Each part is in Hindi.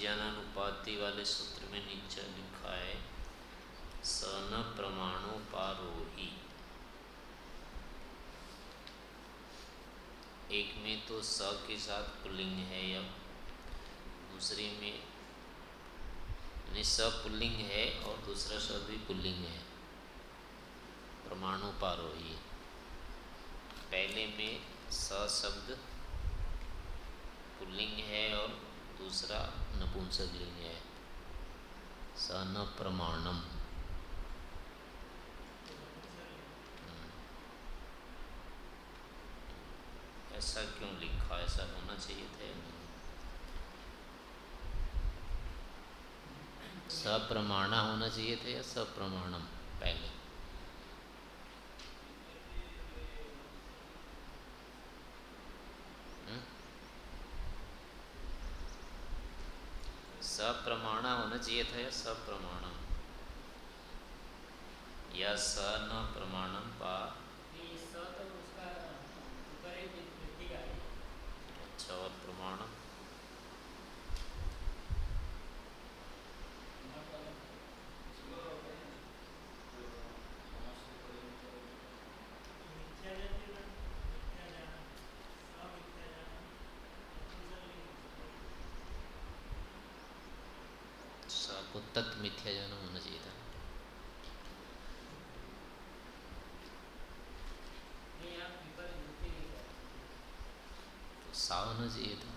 ज्ञानानुपाति वाले सूत्र में नीचे लिखा है स न प्रमाणो पारोही। एक में तो स के साथ पुल्लिंग है या दूसरे में स पुल्लिंग है और दूसरा शब्द भी पुल्लिंग है। परमाणु ही पहले में स शब्द पुल्लिंग है और दूसरा नपुंसकलिंग है। स न प्रमाणम। ऐसा क्यों लिखा? ऐसा होना चाहिए थे सप्रमाणा होना चाहिए थे या सप्रमाणम? पहले। था या सप्रमाणम या स न प्रमाणम पा। और प्रमाण? तत् मिथ्या जाना होना चाहिए था। सा होना चाहिए था।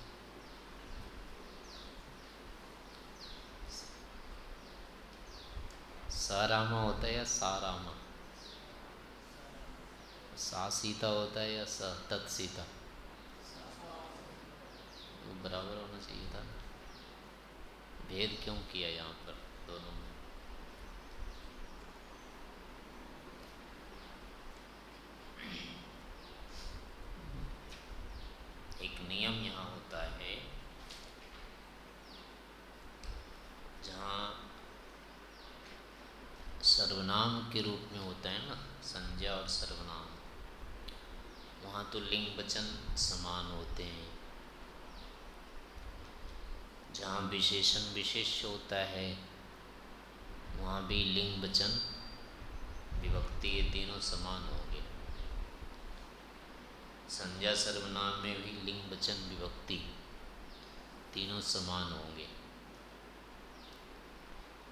सारामा होता है या सारामा? सा सीता होता है या स तत् सीता? बराबर होना चाहिए था। भेद क्यों किया यहाँ पर? दोनों। में एक नियम यहाँ होता है, जहाँ सर्वनाम के रूप में होता है ना, संज्ञा और सर्वनाम। वहाँ तो लिंग वचन समान होते हैं। जहाँ विशेषण विशेष होता है वहाँ भी, लिंग, वचन, विभक्ति, ये तीनों समान होंगे। संज्ञा सर्वनाम में भी लिंग, वचन, विभक्ति तीनों समान होंगे।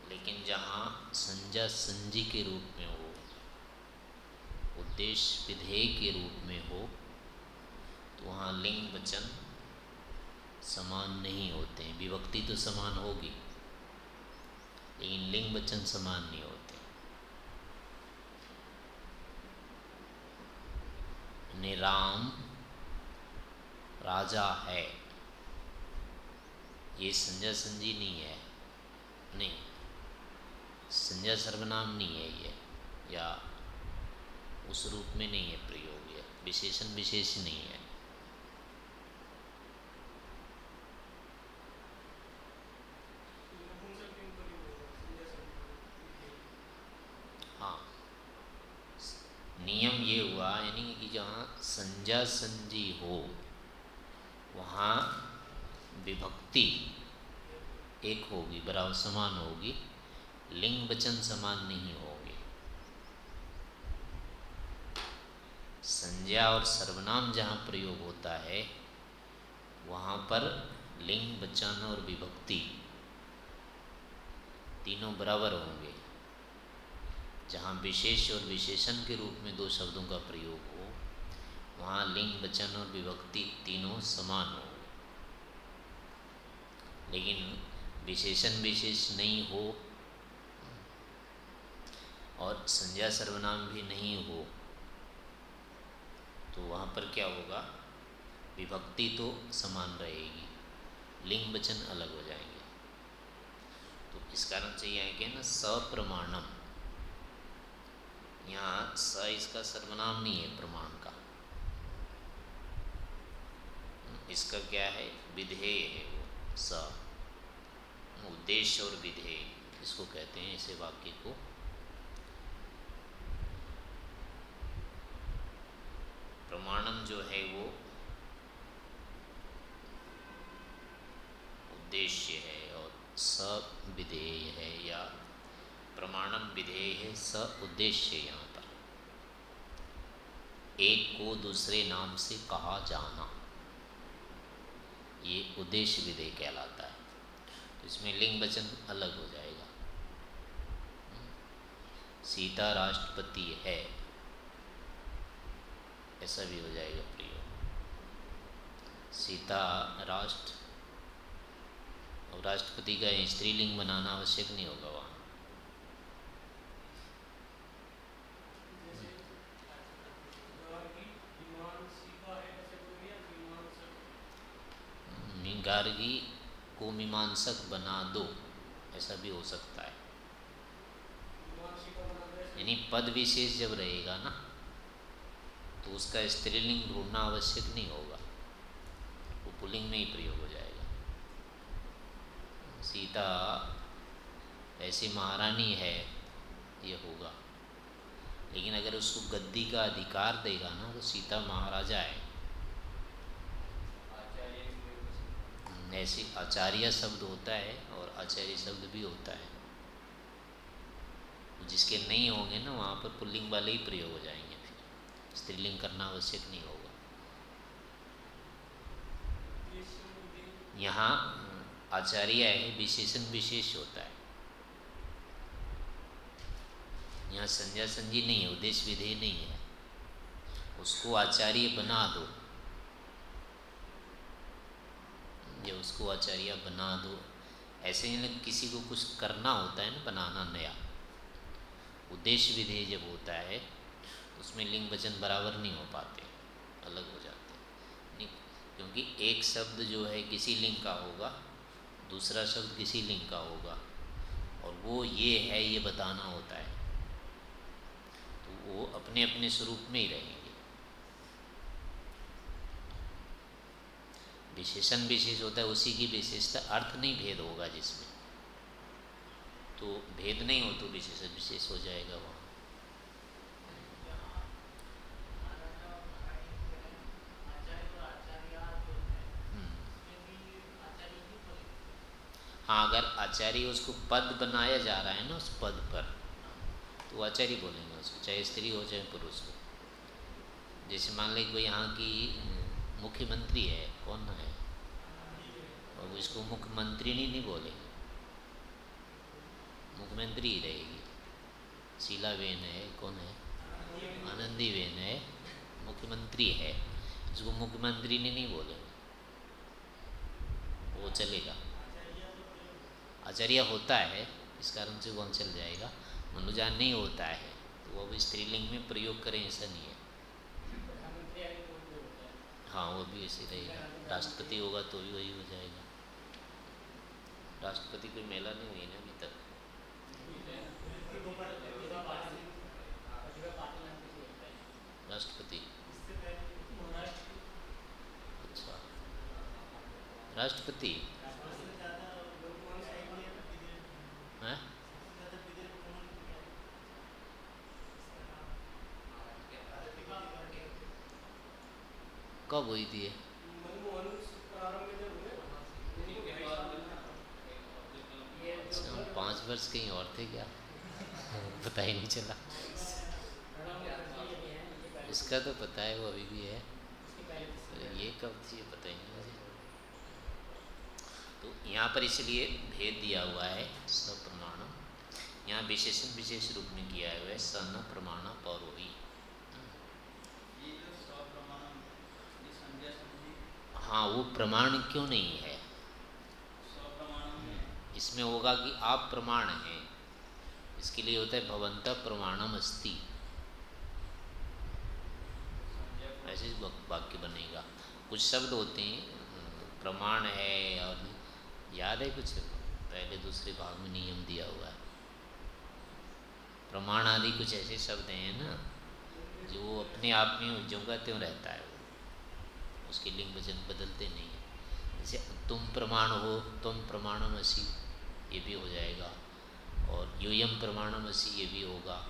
लेकिन जहाँ संज्ञा संजी के रूप में हो, उद्देश्य विधेय के रूप में हो तो वहाँ लिंग, वचन समान नहीं होते हैं। विभक्ति तो समान होगी। लेकिन लिंग वचन समान नहीं होते। निराम राजा है, ये संजय संजी नहीं है, नहीं, संजय सर्वनाम नहीं है ये, या उस रूप में नहीं है प्रयोग ये, विशेषण विशेष नहीं है नियम ये हुआ यानी कि संज्ञा संजी हो, वहाँ विभक्ति एक होगी, बराबर समान होगी, लिंग वचन समान नहीं होगी। संज्ञा और सर्वनाम जहाँ प्रयोग होता है, वहाँ पर लिंग वचन और विभक्ति तीनों बराबर होंगे, जहाँ विशेष और विशेषण के रूप में दो शब्दों का प्रयोग वहाँ लिंग वचन और विभक्ति तीनों समान हो। लेकिन विशेषण विशेष नहीं हो और संज्ञा सर्वनाम भी नहीं हो तो वहाँ पर क्या होगा? विभक्ति तो समान रहेगी, लिंग वचन अलग हो जाएँगे। तो इस कारण से यह है ना सप्रमाणम, यहाँ स इसका सर्वनाम नहीं है प्रमाण का। इसका क्या है? विधेय है वो, स। उद्देश्य और विधेय, इसको कहते हैं इसे वाक्य को। प्रमाणम जो है वो उद्देश्य है और स विधेय है या प्रमाणम विधेय है, स उद्देश्य यहाँ पर। एक को दूसरे नाम से कहा जाना। ये उद्देश्य विधेय कहलाता है। तो इसमें लिंग वचन अलग हो जाएगा। सीता राष्ट्रपति है। ऐसा भी हो जाएगा प्रयोग। सीता राष्ट्र और राष्ट्रपति का स्त्रीलिंग बनाना आवश्यक नहीं होगा वहाँ। मीमांसक बना दो। ऐसा भी हो सकता है। यानी पद विशेष जब रहेगा ना तो उसका स्त्रीलिंग ढूंढना आवश्यक नहीं होगा। वो पुलिंग में ही प्रयोग हो जाएगा। सीता, ऐसी महारानी है, ये होगा। लेकिन अगर उसको गद्दी का अधिकार देगा ना तो सीता महाराजा है। ऐसे आचार्य शब्द होता है और आचार्य शब्द भी होता है। जिसके नहीं होंगे ना, वहाँ पर पुल्लिंग वाले ही प्रयोग हो जाएँगे फिर। स्त्रीलिंग करना आवश्यक नहीं होगा। यहाँ आचार्य है, विशेषण विशेष होता है। यहाँ संज्ञा संजी नहीं है उद्देश्य विधेय नहीं है। उसको आचार्य बना दो। या उसको आचार्य बना दो। ऐसे ही ना किसी को कुछ करना होता है ना, बनाना नया। उद्देश्य विधेय जब होता है, उसमें लिंग वचन बराबर नहीं हो पाते, अलग हो जाते नहीं, क्योंकि एक शब्द जो है किसी लिंग का होगा, दूसरा शब्द किसी लिंग का होगा, और वो ये है, ये बताना होता है। तो वो अपने अपने स्वरूप में ही रहेंगे। विशेषण विशेष होता है, उसी की विशेषता अर्थ नहीं भेद होगा जिसमें। तो भेद नहीं हो तो विशेषण विशेष हो जाएगा वहाँ। हम्म। हाँ अगर आचार्य उसको पद बनाया जा रहा है ना उस पद पर तो आचार्य बोलेंगे उसको, चाहे स्त्री हो चाहे पुरुष हो। जैसे मान लीजिए कोई यहाँ की मुख्यमंत्री है, कौन है? और इसको मुख्यमंत्री नहीं नहीं बोलेंगे मुख्यमंत्री ही रहेगी। शीला बेन है, कौन है? आनंदी बेन है, मुख्यमंत्री है। इसको मुख्यमंत्री ने नहीं बोलेंगे वो चलेगा। आचार्य होता है, इस कारण से वो चल जाएगा। मनुजान नहीं होता है तो वो अब स्त्रीलिंग में प्रयोग करें, ऐसा नहीं है। हाँ वो भी ऐसे रहेगा। राष्ट्रपति होगा तो भी वही हो जाएगा। राष्ट्रपति कोई मेला नहीं हुई ना अभी तक? राष्ट्रपति। अच्छा। राष्ट्रपति? कब हुई थी वर्ष कहीं और थे क्या? पता ही नहीं चला। इसका तो पता है, वो अभी भी है। ये कब थी, ये पता ही नहीं मुझे। तो यहाँ पर इसलिए भेद दिया हुआ है सब प्रमाणम यहाँ विशेषण विशेष रूप में किया हुआ है, सन, प्रमाण, पौरोही। हाँ वो प्रमाण क्यों नहीं है? इसमें होगा कि आप प्रमाण हैं। इसके लिए होता है भवंत प्रमाणम अस्ति। ऐसे वाक्य बनेगा। कुछ शब्द होते हैं, प्रमाण है और याद है कुछ? पहले दूसरे भाग में नियम दिया हुआ है। प्रमाण आदि कुछ ऐसे शब्द हैं ना, जो अपने आप में का त्यों रहता है उसके लिंग वचन बदलते नहीं हैं। जैसे तुम प्रमाण हो, तुम प्रमाणम असी। ये भी हो जाएगा। और यूयम प्रमाणम असी ये भी होगा।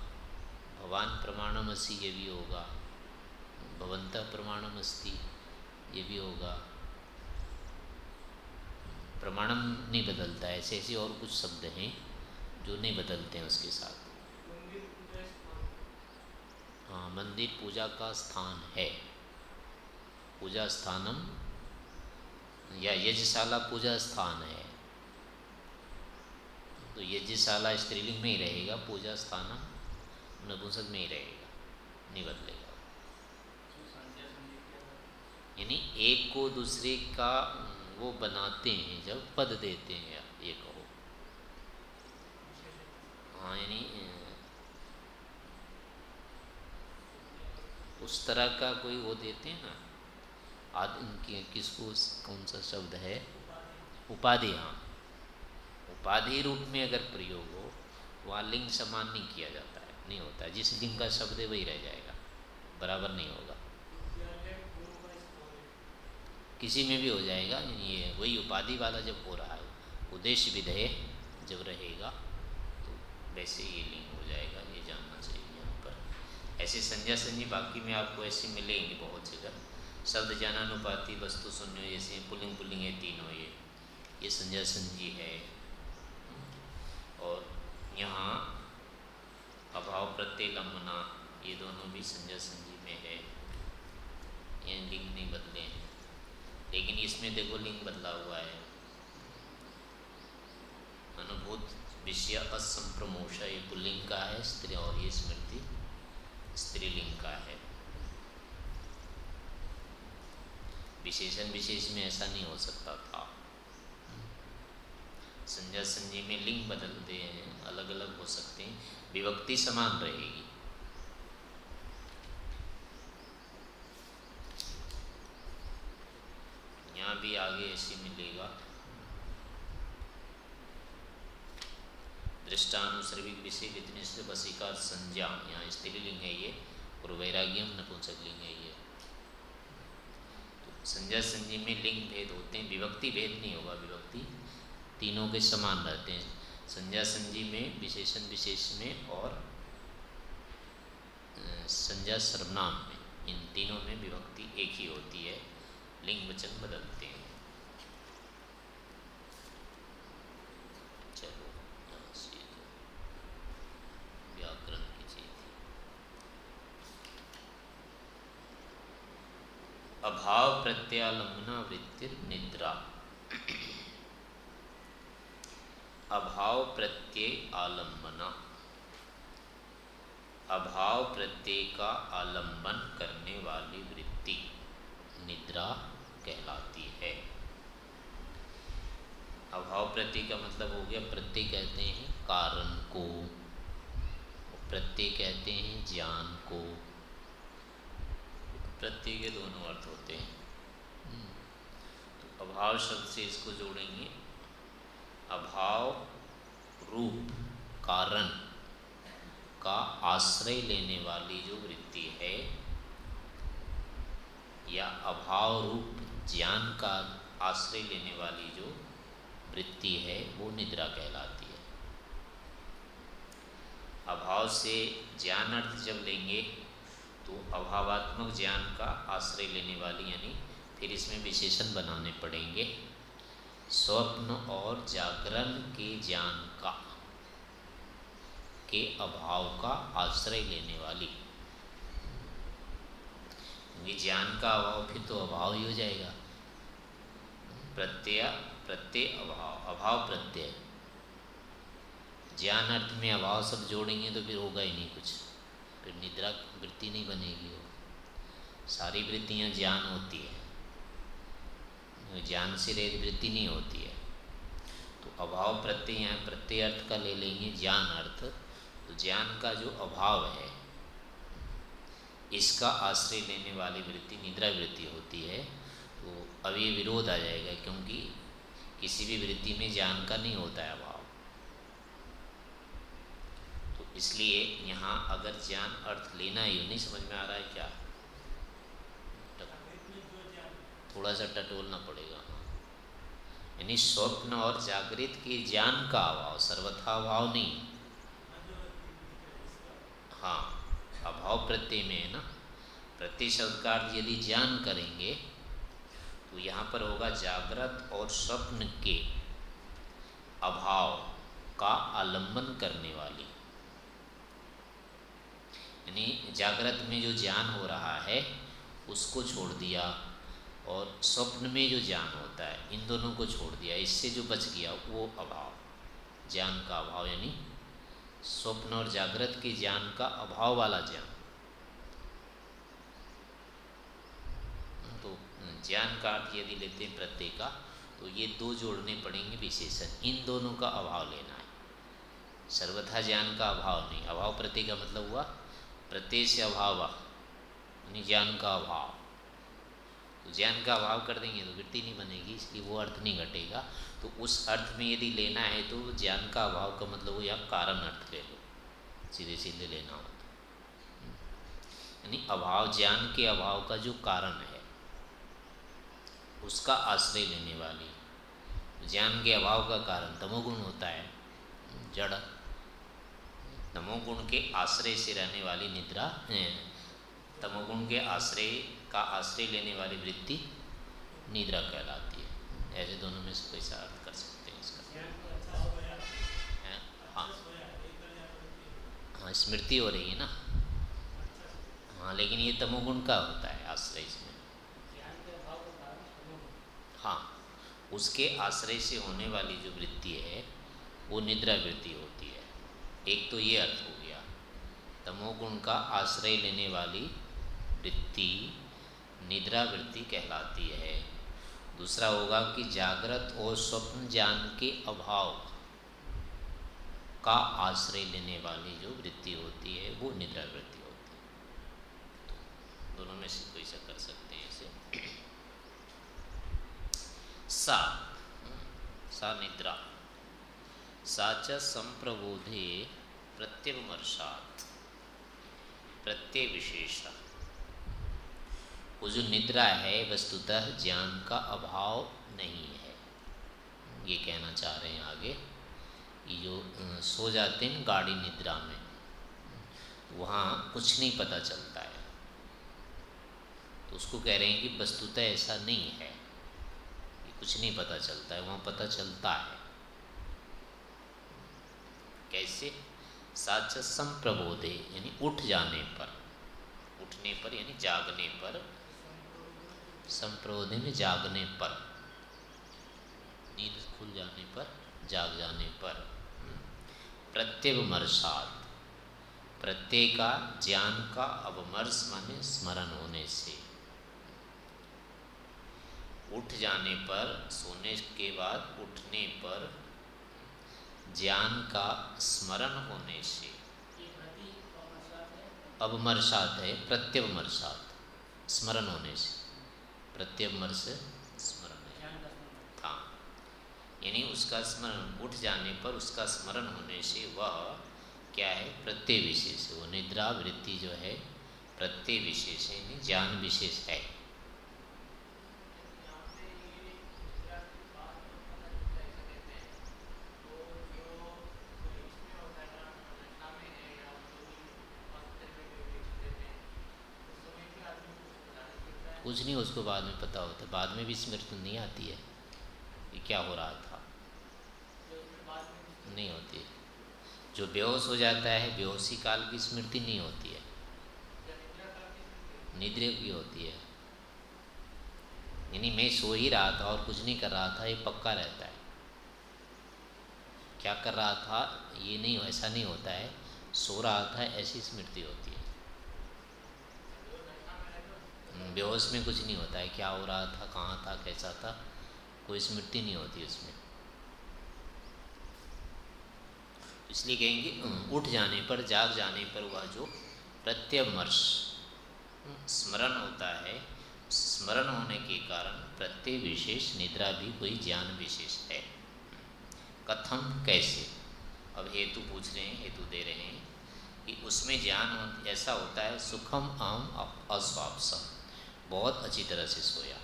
भवान प्रमाणम असी ये भी होगा। भवंत प्रमाणम अस्ति ये भी होगा। प्रमाणम नहीं बदलता ऐसे ऐसे और कुछ शब्द हैं जो नहीं बदलते हैं उसके साथ। हाँ मंदिर पूजा का स्थान है। पूजा स्थानम या यजशाला पूजा स्थान है। तो यज्ञशाला स्त्रीलिंग में ही रहेगा, पूजा स्थानम नपुंसक में ही रहेगा, नहीं बदलेगा। यानी एक को दूसरे का, वो बनाते हैं, जब पद देते हैं, ये कहो। हाँ यानी उस तरह का कोई वो देते हैं ना, आद किसको, कौन सा शब्द है? उपाधि हाँ। उपाधि रूप में अगर प्रयोग हो वहाँ लिंग समान नहीं किया जाता है, नहीं होता है। जिस लिंग का शब्द है वही रह जाएगा, बराबर नहीं होगा। किसी में भी हो जाएगा, ये वही उपाधि वाला जब हो रहा है, उद्देश्य विधेय जब रहेगा तो वैसे ये लिंग हो जाएगा, ये जानना चाहिए यहाँ पर। ऐसे संज्ञा संजी बाकी में आपको ऐसे मिलेंगे बहुत जगह। शब्द ज्ञानानुपाति, वस्तु शून्य जैसे पुलिंग पुलिंग है तीनों, ये ये संज्ञा संजी है। यहाँ अभाव प्रत्यय लंबना ये दोनों भी संजय संजी में है। ये लिंग नहीं बदले हैं। लेकिन इसमें देखो लिंग बदला हुआ है। अनुभूत विषय असंप्रमोश ये पुल्लिंग का है, स्त्री और ये स्मृति, स्त्रीलिंग का है। विशेषण विशेष में ऐसा नहीं हो सकता था। संजय संजय में लिंग बदलते हैं अलग अलग हो सकते हैं, विभक्ति समान रहेगी। यहाँ भी आगे ऐसे मिलेगा। दृष्टानुसर्विक विषय कितने से बसिका संज्ञा यहाँ स्त्रीलिंग है ये, और वैराग्यम नपुंसक लिंग है ये। तो संज्ञा संजय में लिंग भेद होते हैं, विभक्ति भेद नहीं होगा, विभक्ति तीनों के समान रहते हैं। संज्ञा संजी में, विशेषण विशेष में और संज्ञा सर्वनाम में। इन तीनों में विभक्ति एक ही होती है। लिंग वचन बदलते हैं। चीज़ अभाव प्रत्यालंबना वृत्तिर निद्रा। अभाव प्रत्यय आलंबना। अभाव प्रत्यय का आलंबन करने वाली वृत्ति निद्रा कहलाती है। अभाव प्रत्यय का मतलब हो गया, प्रत्यय कहते हैं कारण को, प्रत्यय कहते हैं ज्ञान को। प्रत्यय के दोनों अर्थ होते हैं। तो अभाव शब्द से इसको जोड़ेंगे। अभाव रूप कारण का आश्रय लेने वाली जो वृत्ति है, या अभाव रूप ज्ञान का आश्रय लेने वाली जो वृत्ति है, वो निद्रा कहलाती है। अभाव से ज्ञान अर्थ जब लेंगे तो अभावात्मक ज्ञान का आश्रय लेने वाली, यानी फिर इसमें विशेषण बनाने पड़ेंगे। स्वप्न और जागरण के ज्ञान का, के अभाव का आश्रय लेने वाली। क्योंकि ज्ञान का अभाव, फिर तो अभाव ही हो जाएगा। प्रत्यय प्रत्यय अभाव अभाव प्रत्यय। ज्ञान अर्थ में अभाव सब जोड़ेंगे तो फिर होगा ही नहीं कुछ। फिर निद्रा, वृत्ति नहीं बनेगी वो। सारी वृत्तियाँ ज्ञान होती है। ज्ञान से रहित वृत्ति नहीं होती है। तो अभाव प्रत्यय यहाँ प्रत्यय अर्थ का ले लेंगे, ज्ञान अर्थ। तो ज्ञान का जो अभाव है, इसका आश्रय लेने वाली वृत्ति, निद्रा वृत्ति होती है तो अब ये विरोध आ जाएगा क्योंकि किसी भी वृत्ति में ज्ञान का नहीं होता है अभाव। तो इसलिए यहाँ अगर ज्ञान अर्थ लेना ही, नहीं समझ में आ रहा है क्या? थोड़ा सा टटोलना पड़ेगा। यानी स्वप्न और जागृत के ज्ञान का अभाव, सर्वथा अभाव नहीं। हाँ अभाव प्रत्यय में है ना? प्रत्यय शब्द का यदि ज्ञान करेंगे तो यहाँ पर होगा जागृत और स्वप्न के अभाव का आलंबन करने वाली। यानी जागृत में जो ज्ञान हो रहा है, उसको छोड़ दिया। और स्वप्न में जो ज्ञान होता है, इन दोनों को छोड़ दिया, इससे जो बच गया वो अभाव। ज्ञान का अभाव यानी स्वप्न और जागृत के ज्ञान का अभाव वाला ज्ञान। तो ज्ञान का अर्थ यदि लेते हैं प्रत्यय का तो ये दो जोड़ने पड़ेंगे विशेषण। इन दोनों का अभाव लेना है। सर्वथा ज्ञान का अभाव नहीं। अभाव प्रत्यय का मतलब हुआ, प्रत्यय से अभाव यानी ज्ञान का अभाव। तो ज्ञान का अभाव कर देंगे तो वृत्ति नहीं बनेगी इसलिए वो अर्थ नहीं घटेगा। तो उस अर्थ में यदि लेना है तो ज्ञान का अभाव का मतलब वो या कारण अर्थ ले लो, सीधे सीधे लेना हो तो। यानी अभाव, ज्ञान के अभाव का जो कारण है, उसका आश्रय लेने वाली, ज्ञान के अभाव का कारण तमोगुण होता है, जड़। तमोगुण के आश्रय से रहने वाली निद्रा, तमोगुण के आश्रय का आश्रय लेने वाली वृत्ति निद्रा कहलाती है। ऐसे दोनों में से कोई सा अर्थ कर सकते हैं इसका। हाँ हाँ? स्मृति हो रही है ना? हाँ लेकिन ये तमोगुण का होता है आश्रय इसमें। हाँ उसके आश्रय से होने वाली जो वृत्ति है वो निद्रा वृत्ति होती है। एक तो ये अर्थ हो गया तमोगुण का आश्रय लेने वाली वृत्ति निद्रा वृत्ति कहलाती है। दूसरा होगा कि जागृत और स्वप्न ज्ञान के अभाव का आश्रय लेने वाली जो वृत्ति होती है, वो निद्रा वृत्ति होती है। दोनों में से कोई सा कर सकते हैं इसे। सा सा निद्रा। साच संप्रबोधे प्रत्यवमर्षात प्रत्यय विशेष वो जो निद्रा है वस्तुतः ज्ञान का अभाव नहीं है। ये कहना चाह रहे हैं आगे जो सो जाते हैं गाड़ी निद्रा में, वहाँ कुछ नहीं पता चलता है। तो उसको कह रहे हैं कि वस्तुतः ऐसा नहीं है। कि कुछ नहीं पता चलता है, वहाँ पता चलता है। कैसे? साच संप्रबोधे यानी उठ जाने पर, उठने पर यानी जागने पर संप्रबोधे में जागने पर, नींद खुल जाने पर, जाग जाने पर। प्रत्यवमर्शात प्रत्यय का ज्ञान का अवमर्श माने स्मरण होने से। उठ जाने पर, सोने के बाद उठने पर ज्ञान का स्मरण होने से। अवमर्शात है प्रत्यवमर्शात स्मरण होने से। प्रत्यवमर्श स्मरण है। हाँ। यानी उसका स्मरण उठ जाने पर उसका स्मरण होने से वह क्या है? प्रत्यय विशेष वो निद्रा वृत्ति जो है, प्रत्यय विशेष यानी ज्ञान विशेष है। कुछ नहीं, उसको बाद में पता होता बाद में भी स्मृति नहीं आती है कि क्या हो रहा था। नहीं होती जो बेहोश हो जाता है, बेहोशी काल की स्मृति नहीं होती है। निद्रे की होती है। यानी मैं सो ही रहा था और कुछ नहीं कर रहा था, ये पक्का रहता है। क्या कर रहा था, ये नहीं, ऐसा नहीं होता है। सो रहा था, ऐसी स्मृति होती है। बेहोश में कुछ नहीं होता है क्या हो रहा था कहाँ था कैसा था कोई स्मृति नहीं होती उसमें। इसलिए कहेंगे उठ जाने पर जाग जाने पर वह जो प्रत्यमर्श स्मरण होता है स्मरण होने के कारण प्रत्यय विशेष निद्रा भी कोई ज्ञान विशेष है। कथम कैसे? अब हेतु पूछ रहे हैं हेतु दे रहे हैं कि उसमें ज्ञान ऐसा होता है सुखम अहम अस्वापसम। बहुत अच्छी तरह से सोया।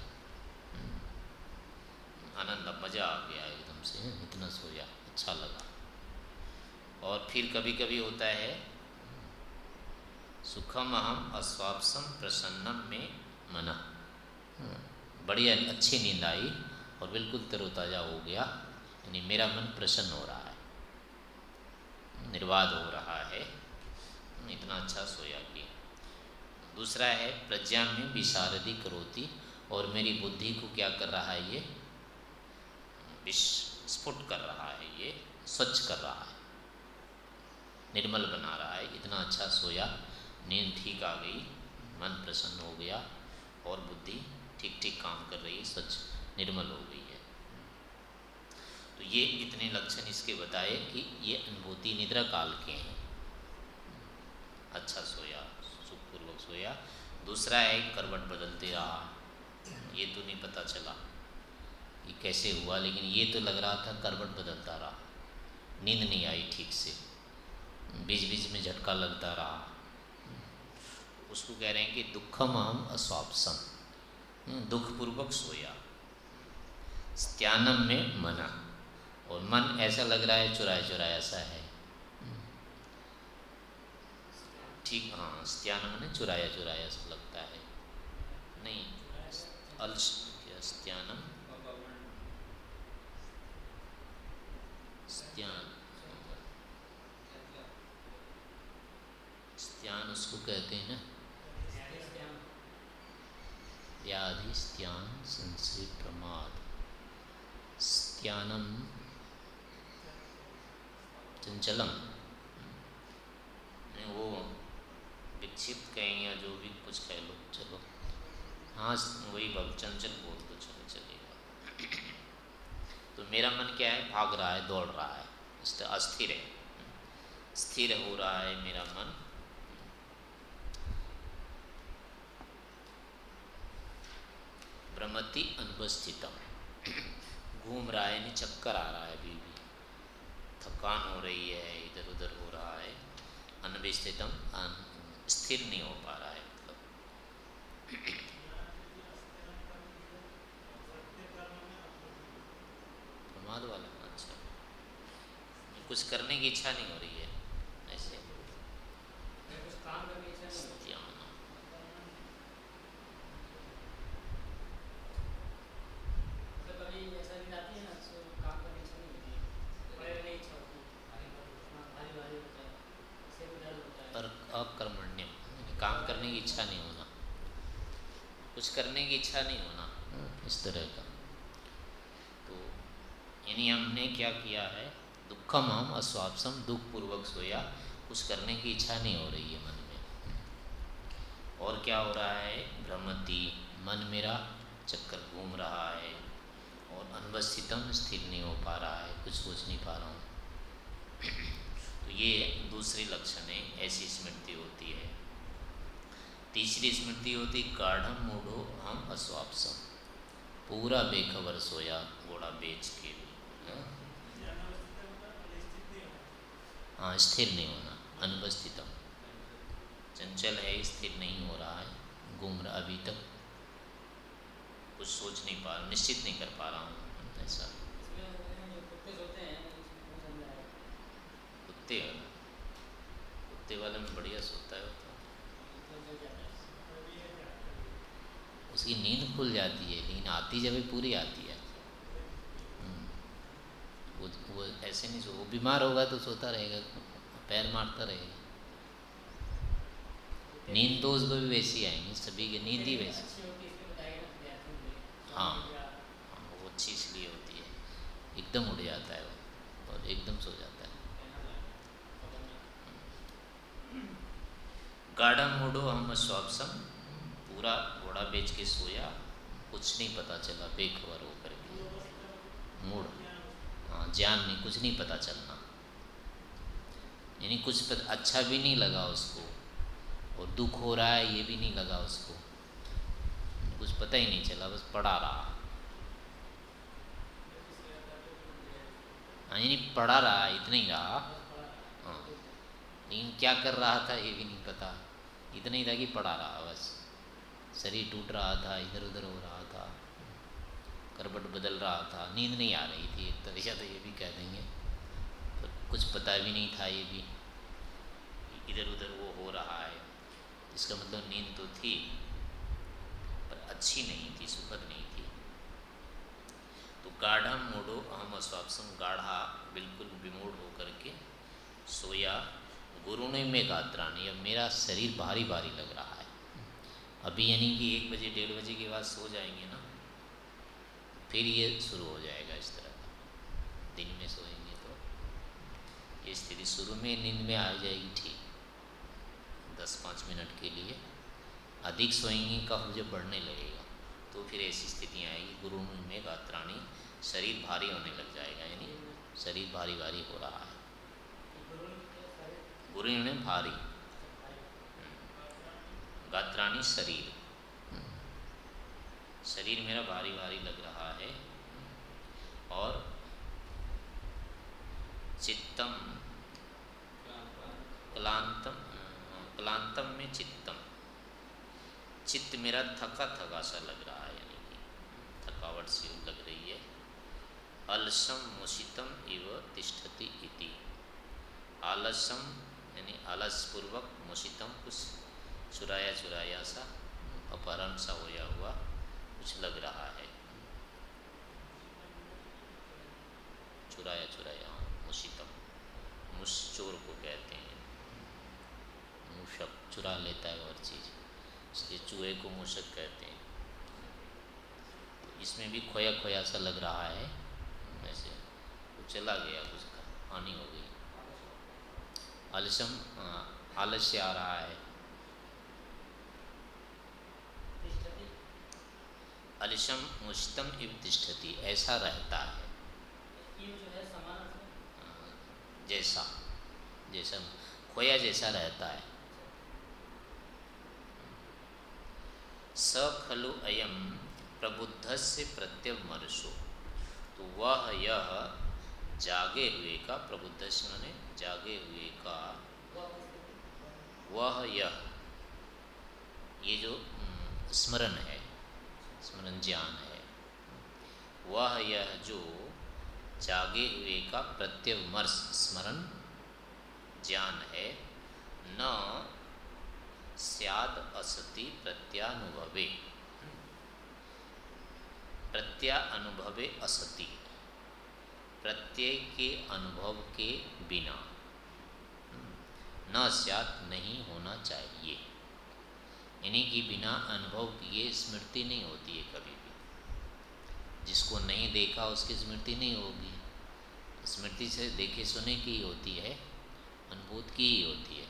आनंद, मज़ा आ गया एकदम से, इतना सोया अच्छा लगा। और फिर कभी कभी होता है, सुखम अहम अस्वापसम प्रसन्नम में मना। बढ़िया, अच्छी नींद आई और बिल्कुल तरोताज़ा हो गया, यानी मेरा मन प्रसन्न हो रहा है, निर्वाध हो रहा है, इतना अच्छा सोया। कि दूसरा है, प्रज्ञा में विशारदी करोती। और मेरी बुद्धि को क्या कर रहा है ये? विस्फुट कर रहा है ये, स्वच्छ कर रहा है। निर्मल बना रहा है, इतना अच्छा सोया, नींद ठीक आ गई, मन प्रसन्न हो गया, और बुद्धि ठीक ठीक काम कर रही है, स्वच्छ, निर्मल हो गई है। तो ये इतने लक्षण इसके बताए कि ये अनुभूति निद्रा काल के हैं। अच्छा सोया सोया। दूसरा है, करवट बदलते रहा। ये तो नहीं पता चला ये कैसे हुआ, लेकिन ये तो लग रहा था करवट बदलता रहा। नींद नहीं आई ठीक से। बीच बीच में झटका लगता रहा। उसको कह रहे हैं कि दुखम हम अस्वापसम दुखपूर्वक सोया। स्त्यानम में मना। और मन ऐसा लग रहा है चुराया चुराया ऐसा है। ठीक हाँ स्त्यानम ने चुराया चुराया, ऐसा लगता है। नहीं अल्स स्त्यानम? स्त्यान स्त्यान उसको कहते हैं ना। व्याधि स्त्यान संशय प्रमाद। स्त्यानम, चंचलम। वो विक्षिप्त कहें या जो भी कुछ कह लो, चलो। हाँ वही भव चंचल बोल तो चलो, चलेगा। तो मेरा मन क्या है? भाग रहा है, दौड़ रहा है। अस्थिर है। स्थिर हो रहा है मेरा मन। भ्रमति अनुपस्थितम। घूम रहा है, नहीं, चक्कर आ रहा है अभी भी। थकान हो रही है इधर उधर हो रहा है। अनविस्थितम स्थिर नहीं हो पा रहा है मतलब। प्रमाद वाला अच्छा। कुछ करने की इच्छा नहीं हो रही है, ऐसे कुछ काम करने की इच्छा इच्छा नहीं होना। कुछ करने की इच्छा नहीं होना इस तरह का। तो यानी हमने क्या किया है? दुखम हम अस्वापसम दुख पूर्वक सोया कुछ करने की इच्छा नहीं हो रही है मन में। और क्या हो रहा है? भ्रमति मन मेरा चक्कर घूम रहा है और अनवस्थितम स्थिर नहीं हो पा रहा है कुछ सोच नहीं पा रहा हूँ। तो ये दूसरी लक्षण है ऐसी स्मृति होती है। तीसरी स्मृति होती गाढ़ मूढ़ो हम अस्वापसम पूरा बेखबर सोया घोड़ा बेच के। हाँ, हाँ स्थिर नहीं होना अनुपस्थितम। चंचल है स्थिर नहीं हो रहा है घूम रहा अभी तक। कुछ सोच नहीं पा रहा निश्चित नहीं कर पा रहा हूँ ऐसा। कुत्ते कुत्ते वाले में बढ़िया सोता है उसकी नींद खुल जाती है, नींद आती जब पूरी आती है। हम्म। वो वो ऐसे नहीं सो वो बीमार होगा तो सोता रहेगा, पैर मारता रहेगा। नींद तो उसको भी वैसी आएँगी, सभी की नींद ही वैसी। हाँ। वो अच्छी इसलिए होती है। एकदम उड़ जाता है वो, और एकदम सो जाता है। गाढ़ा मूडो हम स्वापसम पूरा घोड़ा बेच के सोया कुछ नहीं पता चला बेखबर होकर के। मूड हाँ ज्ञान नहीं कुछ नहीं पता चलना। यानी कुछ पता, अच्छा भी नहीं लगा उसको और दुख हो रहा है ये भी नहीं लगा उसको। कुछ पता ही नहीं चला बस पढ़ा रहा। हाँ यानी पढ़ा रहा इतना ही रहा। हाँ लेकिन क्या कर रहा था ये भी नहीं पता। इतना ही था कि पढ़ा रहा बस। शरीर टूट रहा था, इधर उधर हो रहा था करबट बदल रहा था, नींद नहीं आ रही थी एक तरीका तो ये भी कह देंगे। तो कुछ पता भी नहीं था ये भी, इधर उधर वो हो रहा है। इसका मतलब नींद तो थी, पर अच्छी नहीं थी, सुखद नहीं थी। तो गाढ़ा मोड़ो अहम अस्वापसम गाढ़ा बिल्कुल विमूढ़ होकर के सोया गुरु ने मैं में गात्रानी अब मेरा शरीर भारी भारी लग रहा है। अभी यानी कि एक बजे, डेढ़ बजे के बाद सो जाएँगे ना, फिर ये शुरू हो जाएगा इस तरह का। दिन में सोएँगे तो। ये स्थिति शुरू में नींद में आ जाएगी, ठीक। दस पाँच मिनट के लिए। अधिक सोएँगे कफ जब बढ़ने लगेगा। तो फिर ऐसी स्थितियाँ आएगी, गुरु में गात्राणी शरीर भारी होने लग जाएगा, यानी शरीर भारी भारी हो रहा है। गुरु में भारी। गात्राणी शरीर। शरीर मेरा भारी भारी लग रहा है और चित्तम, क्लांतम क्लांतम में चित्तम। चित्त मेरा थका थका सा लग रहा है, यानी कि थकावट सी लग रही है। अलसम मुशितम इव तिष्ठति इति। आलसम, यानी आलसपूर्वक मुशितम कुछ चुराया चुराया सा, अपहरण सा होया हुआ, कुछ लग रहा है। चुराया चुराया मुशीतम मुश चोर को कहते हैं। मूषक चुरा लेता है हर चीज़, इसलिए चूहे को मूषक कहते हैं। तो इसमें भी खोया खोया सा लग रहा है, वैसे वो चला गया, उसका हानि हो गई। आलस्यम आलस्य आ रहा है। अलिशम मुश्तम इव तिष्ठति, ऐसा रहता है। जैसा जैसा, खोया जैसा रहता है। स खलु अयम प्रबुद्ध से प्रत्यमर्शो तो वह यह जागे हुए का, प्रबुद्ध से जागे हुए का। वह यह, ये जो स्मरण है स्मरण ज्ञान है। वह यह जो जागे हुए का प्रत्यवमर्श, स्मरण, ज्ञान है, न स्याद असति प्रत्यानुभवे। प्रत्या अनुभवे असति। प्रत्यय के अनुभव के बिना, न स्यात नहीं होना चाहिए। इन्हीं की बिना अनुभव किए स्मृति नहीं होती है कभी भी। जिसको नहीं देखा उसकी स्मृति नहीं होगी। स्मृति से देखे सुने की होती है, अनुभूत की ही होती है।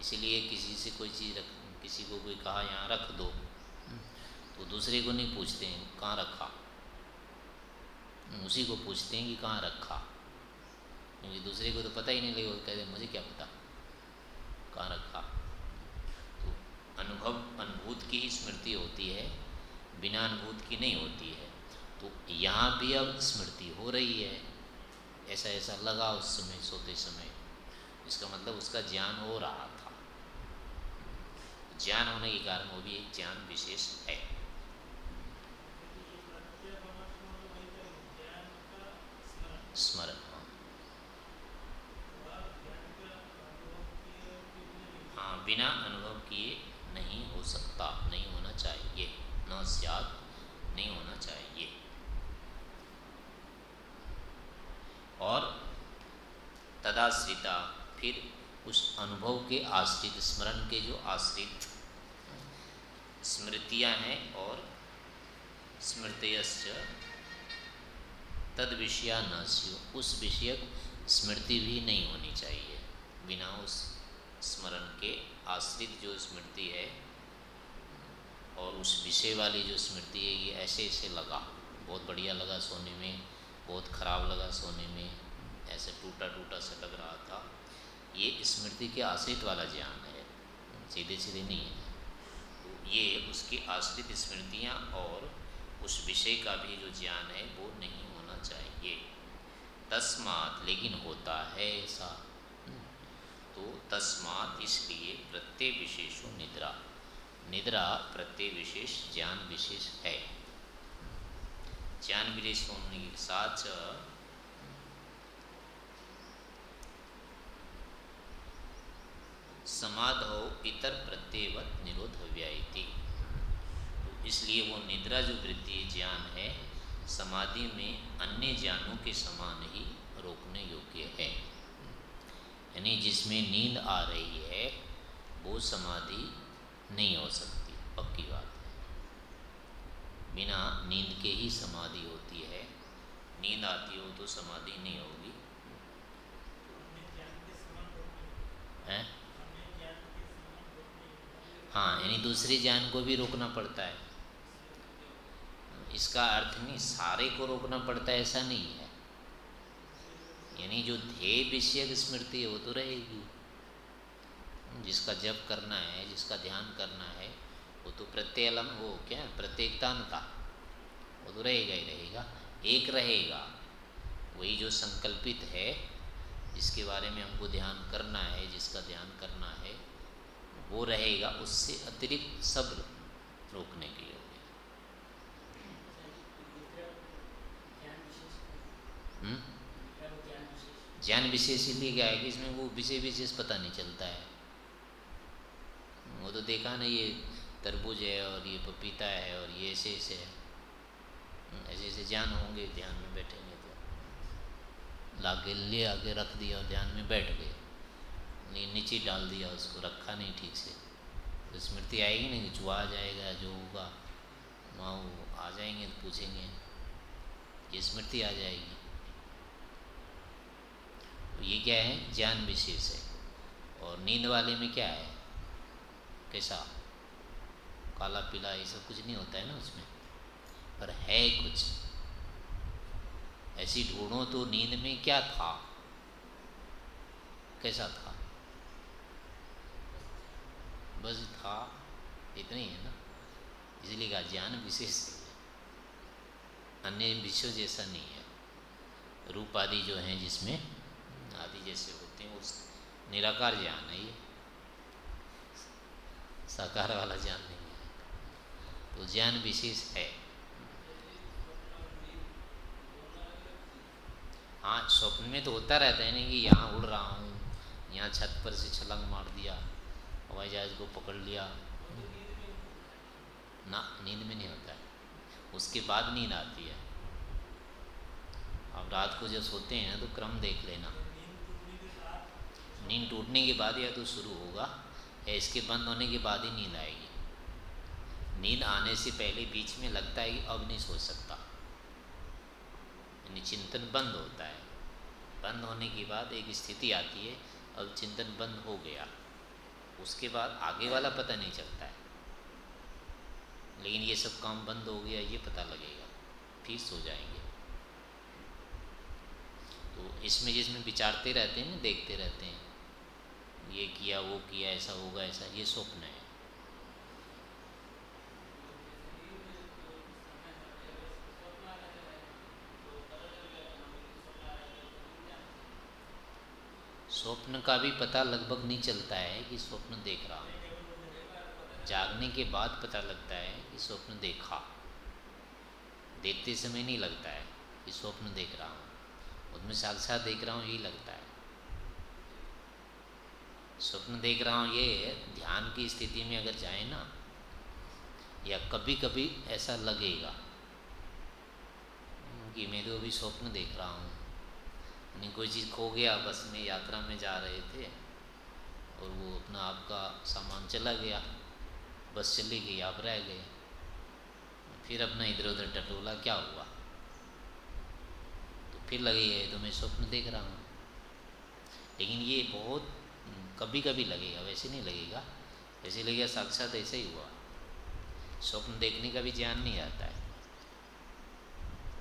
इसीलिए किसी से कोई चीज़ रख, किसी को कोई कहा, यहाँ रख दो। तो दूसरे को नहीं पूछते हैं, कहाँ रखा? उसी को पूछते हैं कि, कहाँ रखा? क्योंकि दूसरे को तो पता ही नहीं लगेगा कहते मुझे क्या पता? कहाँ रखा? अनुभव अनुभूत की ही स्मृति होती है, बिना अनुभूत की नहीं होती है। तो यहाँ भी अब स्मृति हो रही है। ऐसा ऐसा लगा उस समय, सोते समय। इसका मतलब उसका ज्ञान हो रहा था। ज्ञान होने के कारण वो भी एक ज्ञान विशेष है। स्मरण हाँ। हाँ बिना अनुभव किए नहीं हो सकता, नहीं होना चाहिए। न सियाद नहीं होना चाहिए। और तदाश्रिता, फिर उस अनुभव के आश्रित, स्मरण के जो आश्रित स्मृतियाँ हैं और स्मृतयस्य तद विषया न उस विषय स्मृति भी नहीं होनी चाहिए। बिना उस स्मरण के आश्रित जो स्मृति है, और उस विषय वाली जो स्मृति है, ये ऐसे ऐसे लगा। बहुत बढ़िया लगा सोने में, बहुत ख़राब लगा सोने में, ऐसे टूटा टूटा सा लग रहा था। ये स्मृति के आश्रित वाला ज्ञान है सीधे सीधे नहीं है। तो ये उसकी आश्रित स्मृतियाँ और उस विषय का भी जो ज्ञान है, वो नहीं होना चाहिए। तस्मात लेकिन होता है ऐसा। तो तस्मात इसलिए प्रत्यय विशेषो निद्रा। निद्रा प्रत्यय विशेष, ज्ञान विशेष है। ज्ञान विशेष होने के साथ, समाधो इतर प्रत्ययवत निरोध व्यायती तो इसलिए वो निद्रा जो वृत्ति ज्ञान है, समाधि में अन्य ज्ञानों के समान ही रोकने योग्य है। यानी जिसमें नींद आ रही है, वो समाधि नहीं हो सकती। पक्की बात है। बिना नींद के ही समाधि होती है। नींद आती हो तो समाधि नहीं होगी। है? हाँ यानी दूसरे ज्ञान को भी रोकना पड़ता है। इसका अर्थ नहीं, सारे को रोकना पड़ता है, ऐसा नहीं है। यानी जो ध्येय विषय स्मृति है, वो तो रहेगी। जिसका जप करना है, जिसका ध्यान करना है, वो तो प्रत्यलम वो क्या? प्रत्येकतानता वो तो रहेगा ही रहेगा, एक रहेगा। वही जो संकल्पित है, जिसके बारे में हमको ध्यान करना है, जिसका ध्यान करना है, वो रहेगा उससे अतिरिक्त सब रोकने के लिए। हम्म? ज्ञान विशेष इसलिए क्या है कि इसमें वो विषय विशेष पता नहीं चलता है। वो तो देखा ना ये तरबूज है और ये पपीता है और ये ऐसे ऐसे है। ऐसे ऐसे ज्ञान होंगे, ध्यान में बैठेंगे तो। लाके ले आके रख दिया और ध्यान में बैठ गए। नीचे डाल दिया, उसको रखा नहीं ठीक से। तो स्मृति आएगी नहीं जो आ जाएगा, जो होगा, वहाँ आ जाएँगे तो पूछेंगे, ये स्मृति आ जाएगी। ये क्या है? ज्ञान विशेष है। और नींद वाले में क्या है? कैसा? काला, पीला, ये सब कुछ नहीं होता है ना उसमें। पर है कुछ। ऐसी ढूंढो तो नींद में क्या था? कैसा था? बस था। इतना ही है ना। इसलिए कहा ज्ञान विशेष अन्य विषयों जैसा नहीं है। रूप आदि जो हैं जिसमें आदि जैसे होते हैं, उस निराकार ज्ञान है ये। साकार वाला ज्ञान नहीं है। तो ज्ञान विशेष है। हाँ स्वप्न में तो होता रहता है ना कि यहाँ उड़ रहा हूँ, यहाँ छत पर से छलंग मार दिया, हवाई जहाज़ को पकड़ लिया। ना, नींद में नहीं होता है। उसके बाद नींद आती है। अब रात को जब सोते हैं तो क्रम देख लेना। नींद टूटने के बाद या तो शुरू होगा या इसके बंद होने के बाद ही नींद आएगी। नींद आने से पहले बीच में लगता है कि अब नहीं सो सकता। यानी चिंतन बंद होता है। बंद होने के बाद एक स्थिति आती है, अब चिंतन बंद हो गया। उसके बाद आगे वाला पता नहीं चलता है। लेकिन ये सब काम बंद हो गया, ये पता लगेगा। फिर सो जाएँगे। तो इसमें जिसमें विचारते रहते हैं देखते रहते हैं। ये किया, वो किया, ऐसा होगा, ऐसा, ये स्वप्न है। स्वप्न का भी पता लगभग नहीं चलता है कि स्वप्न देख रहा हूँ। जागने के बाद पता लगता है कि स्वप्न देखा। देखते समय नहीं लगता है कि स्वप्न देख रहा हूँ। उसमें साक्षात देख रहा हूँ, यही लगता है। स्वप्न देख रहा हूँ, ये ध्यान की स्थिति में अगर जाए ना, या कभी कभी ऐसा लगेगा कि मैं तो अभी स्वप्न देख रहा हूँ। नहीं कोई चीज़ खो गया, बस में यात्रा में जा रहे थे और वो अपना आपका सामान चला गया, बस चली गई, आप रह गए। फिर अपना इधर उधर टटोला, क्या हुआ? तो फिर लगेगा तो मैं स्वप्न देख रहा हूँ। लेकिन ये बहुत कभी कभी लगेगा, वैसे नहीं लगेगा। वैसे लगेगा, साक्षात ऐसे ही हुआ। स्वप्न देखने का भी ज्ञान नहीं आता है।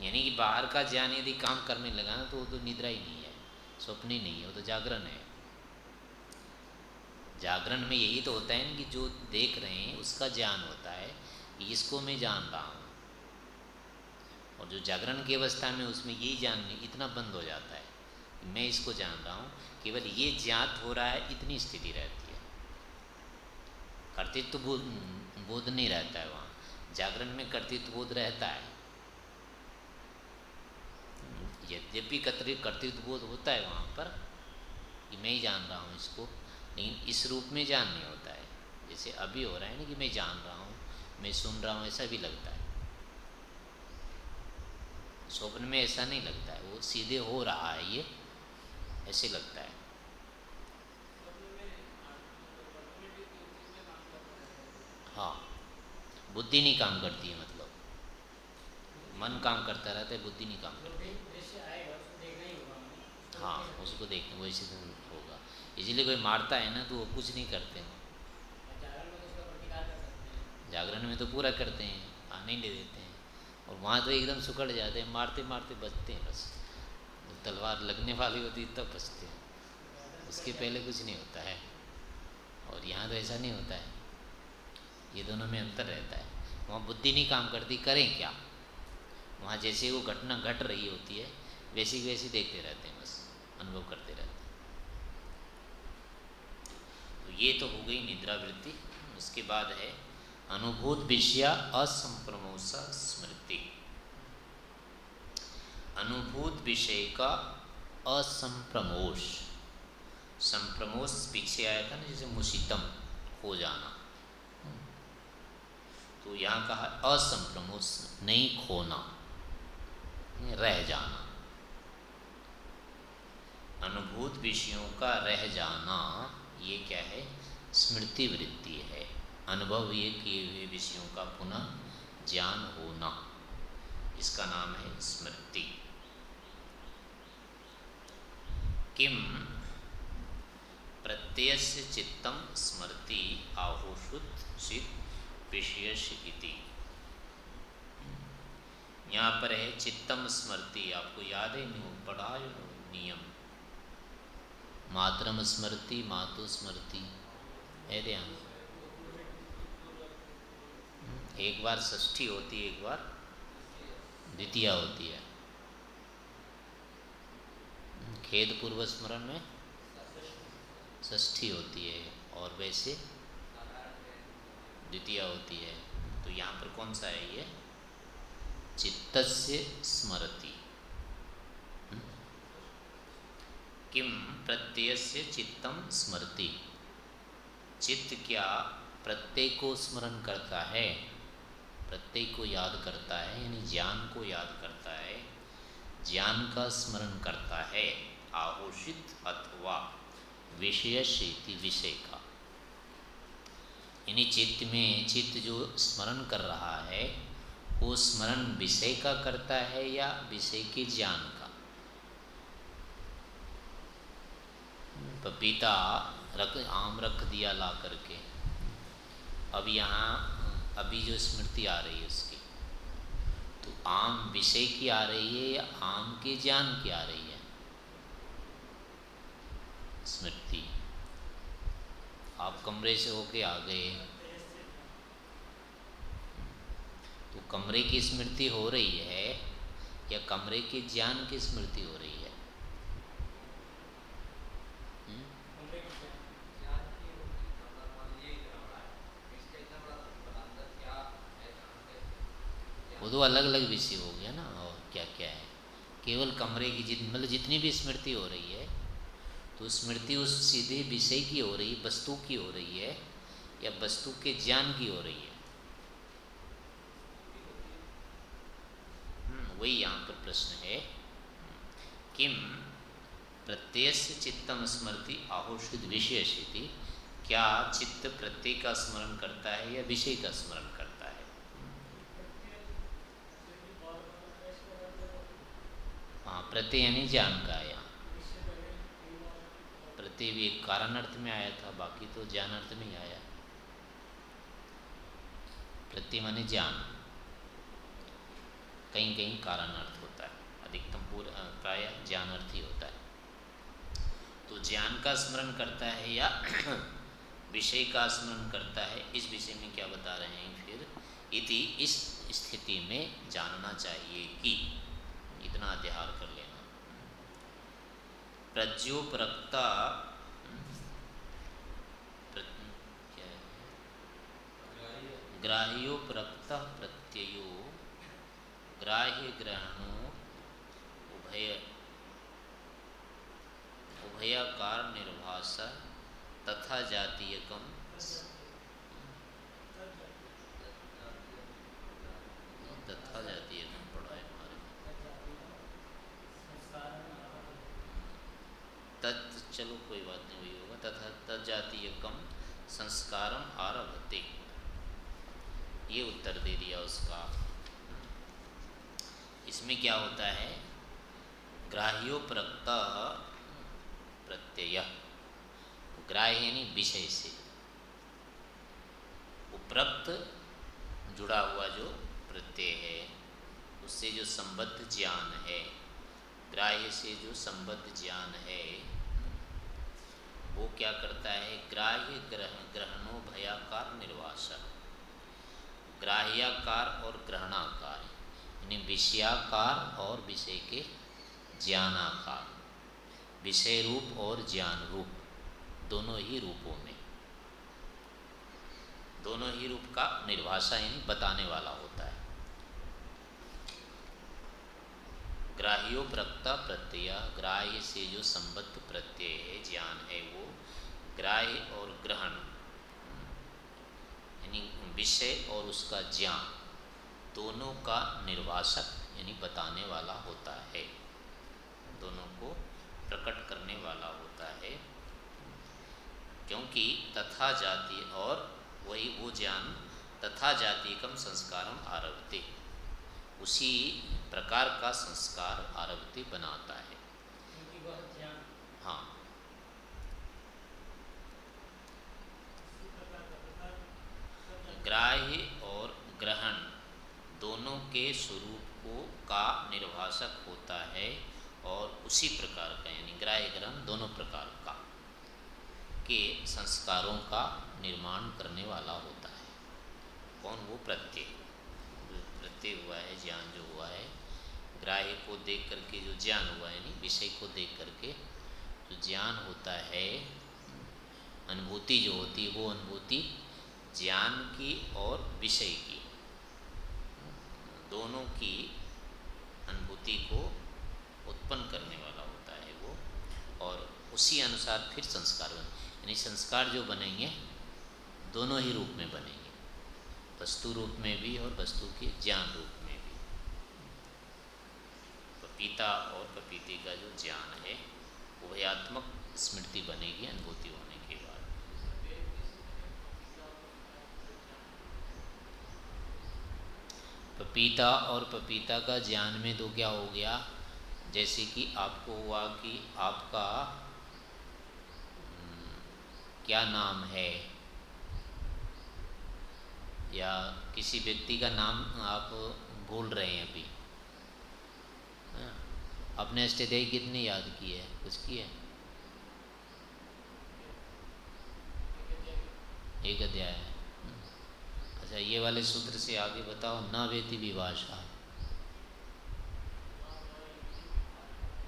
यानी कि बाहर का ज्ञान यदि काम करने लगा ना तो वो तो निद्रा ही नहीं है। स्वप्न ही नहीं है, वो तो जागरण है। जागरण में यही तो होता है कि जो देख रहे हैं, उसका ज्ञान होता है इसको मैं जान रहा हूँ। और जो जागरण की अवस्था में उसमें यही जान इतना बंद हो जाता है मैं इसको जान रहा हूँ। केवल ये ज्ञात हो रहा है, इतनी स्थिति रहती है। कर्तृत्व बोध बोध नहीं रहता है वहाँ। जागरण में कर्तृत्व बोध रहता है। यद्यपि कर्तृत्व बोध होता है वहाँ पर, कि मैं ही जान रहा हूँ इसको, लेकिन इस रूप में जान नहीं होता है। जैसे अभी हो रहा है ना कि मैं जान रहा हूँ, मैं सुन रहा हूँ, ऐसा भी लगता है। स्वप्न में ऐसा नहीं लगता है, वो सीधे हो रहा है ये, ऐसे लगता है। हाँ। बुद्धि नहीं काम करती है मतलब। मन काम करता रहता है बुद्धि नहीं काम करती। हाँ उसको देखते वैसे तो होगा। इसीलिए कोई मारता है ना तो वो कुछ नहीं करते। हैं। जागरण में तो पूरा करते हैं आने ले देते हैं। और वहाँ तो एकदम सुकड़ जाते हैं मारते मारते बचते हैं बस। तलवार लगने वाली होती है तब बचते हैं। उसके पहले कुछ नहीं होता है। और यहाँ तो ऐसा नहीं होता है। ये दोनों में अंतर रहता है। वहाँ बुद्धि नहीं काम करती, करें क्या? वहाँ जैसे वो घटना घट रही होती है, वैसी वैसी देखते रहते हैं बस, अनुभव करते रहते हैं। तो ये तो हो गई निद्रा वृत्ति उसके बाद है, अनुभूत विषय असंप्रमोष स्मृति। अनुभूत विषय का असंप्रमोश संप्रमोश पीछे आया था ना, जैसे मुशीतम हो जाना। तो यहाँ कहा असंप्रमोश नहीं खोना रह जाना। अनुभूत विषयों का रह जाना, ये क्या है? स्मृति वृत्ति है। अनुभव ये किए हुए विषयों का पुनः ज्ञान होना। इसका नाम है स्मृति। किम? प्रत्यय चित्तम स्मृति आहुषुत चित विषयश इति यहाँ पर है चित्तम स्मृति, आपको याद है? नहीं पढ़ा नियम। मातरम स्मृति, मातु स्मृति, है ध्यान? एक बार षष्ठी होती है, एक बार द्वितीय होती है। खेद पूर्व स्मरण में षष्ठी होती है, और वैसे द्वितीय होती है। तो यहाँ पर कौन सा है ये? चित्त से स्मरति। किम प्रत्यय से चित्तम स्मृति चित्त क्या प्रत्यय को स्मरण करता है? प्रत्येक को याद करता है, यानी ज्ञान को याद करता है। ज्ञान का स्मरण करता है, आहोषित अथवा विषय शेति विषय का। यानी चित्त में, चित्त जो स्मरण कर रहा है, वो स्मरण विषय का करता है या विषय के ज्ञान का? पपीता रख, आम रख दिया ला करके। अब यहाँ, अभी जो स्मृति आ रही है उसकी तो आम विषय की आ रही है या आम के ज्ञान की आ रही है? स्मृति। आप कमरे से होके आ गए। तो कमरे की स्मृति हो रही है या कमरे के ज्ञान की स्मृति हो रही है? वो तो अलग अलग विषय हो गया ना और क्या क्या है। केवल कमरे की जित मतलब जितनी भी स्मृति हो रही है तो स्मृति उस सीधे विषय की हो रही वस्तु की हो रही है या वस्तु के ज्ञान की हो रही है? हम्म, वही यहाँ पर प्रश्न है। किम प्रत्यय चित्तम स्मृति आहोषित विषय क्या चित्त प्रत्यय का स्मरण करता है या विषय का स्मरण करता है? हाँ प्रत्यय यानी ज्ञान का प्रत्यय भी एक कारण अर्थ में आया था, बाकी तो ज्ञान अर्थ में ही आया। प्रत्यय माने ज्ञान। कहीं कहीं कारण अर्थ होता है। अधिकतम पूरा प्राय ज्ञान अर्थ ही होता है। तो ज्ञान का स्मरण करता है या विषय का स्मरण करता है, इस विषय में क्या बता रहे हैं फिर, इति इस स्थिति में जानना चाहिए कि इतना अध्यार कर प्रज्योपरक्ता ग्राह्योपरक्त प्रत्ययो ग्राह्य ग्रहणो उभय उभयाकार निर्भाष तथा जातीयकम तथा जातीयकम चलो कोई बात नहीं हुई होगा। तथा तजातीय कम संस्कारम आरभते। ये उत्तर दे दिया उसका। इसमें क्या होता है? ग्राह्योप्रक्त प्रत्यय। ग्राह्य यानी विषय से। उपरक्त जुड़ा हुआ जो प्रत्यय है, उससे जो संबद्ध ज्ञान है, ग्राह्य से जो संबद्ध ज्ञान है वो क्या करता है? ग्राह्य ग्रह ग्रहणों भयाकार निर्वासक। ग्राह्याकार और ग्रहणाकार, यानी विषयाकार और विषय के ज्ञानाकार। विषय रूप और ज्ञान रूप, दोनों ही रूपों में। दोनों ही रूप का निर्भाषा यानी बताने वाला होता है। ग्राह्यो प्रक्ता प्रत्यय, ग्राह्य से जो संबद्ध प्रत्यय है, ज्ञान है वो ग्राह्य और ग्रहण, यानी विषय और उसका ज्ञान, दोनों का निर्वासक, यानी बताने वाला होता है। दोनों को प्रकट करने वाला होता है। क्योंकि तथा जाति और वही वो ज्ञान तथा जाति कम संस्कारम आरभते, उसी प्रकार का संस्कार आरभते बनाता है हाँ। ग्राह्य और ग्रहण दोनों के स्वरूप को का निर्भाषक होता है और उसी प्रकार का यानी ग्राह्य ग्रहण दोनों प्रकार का के संस्कारों का निर्माण करने वाला होता है। कौन वो प्रत्यय? प्रत्यय हुआ है, ज्ञान जो हुआ है, ग्राह्य को देख करके जो ज्ञान हुआ है नहीं विषय को देख करके जो ज्ञान होता है, अनुभूति जो होती है, वो अनुभूति ज्ञान की और विषय की। दोनों की अनुभूति को उत्पन्न करने वाला होता है वो, और उसी अनुसार फिर संस्कार बन, यानी संस्कार जो बनेंगे, दोनों ही रूप में बनेंगे। वस्तु रूप में भी और वस्तु के ज्ञान रूप में भी। पपीता और पपीते का जो ज्ञान है, उभयात्मक स्मृति बनेगी अनुभूति होने पपीता और पपीता का ज्ञान में तो क्या हो गया? जैसे कि आपको हुआ कि आपका हम्म, क्या नाम है? या किसी व्यक्ति का नाम आप भूल रहे हैं अभी? हाँ, अपने अष्टदेय कितनी याद की है? कुछ की है? एक अध्याय। है अच्छा ये वाले सूत्र से आगे बताओ, न वेति विभाषा।